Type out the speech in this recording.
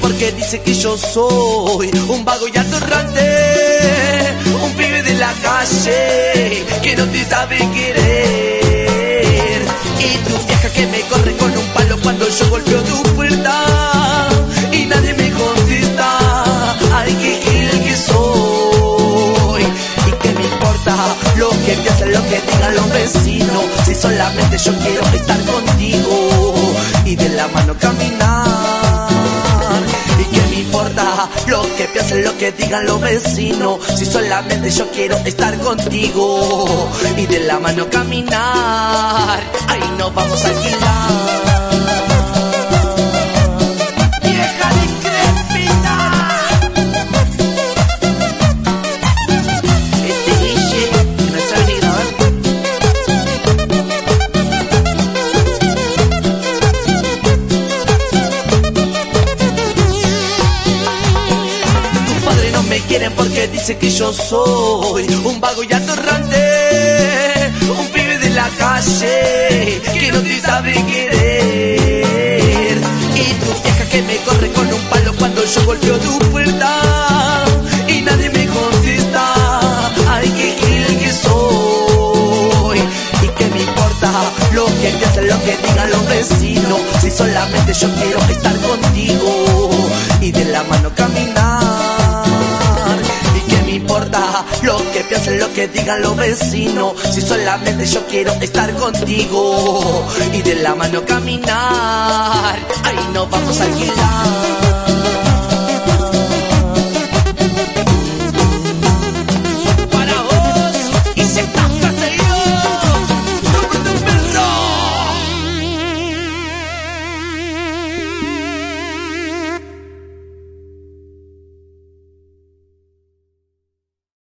porque dice que yo soy un vago y atorrante, calle que no te sabe querer. Y tu vieja que me corre con un palo cuando yo golpeo tu puerta y nadie me contesta. Ay, qué gil que soy. Y que me importa lo que piensen, lo que digan los vecinos. Si solamente yo quiero estar contigo y de la mano caminar lo que piensen, lo que digan los vecinos. Si solamente yo quiero estar contigo y de la mano caminar, ahí nos vamos a alquilar. Quieren porque dice que yo soy un vago y atorrante, un pibe de la calle que no te sabe querer. Y tu vieja que me corre con un palo cuando yo golpeo tu puerta y nadie me contesta. Ay, qué gil que soy. Y que me importa lo que piensen, lo que digan los vecinos. Si solamente yo quiero estar contigo lo que piensen, lo que digan los vecinos. Si solamente yo quiero estar contigo y de la mano caminar, ahí nos vamos a alquilar.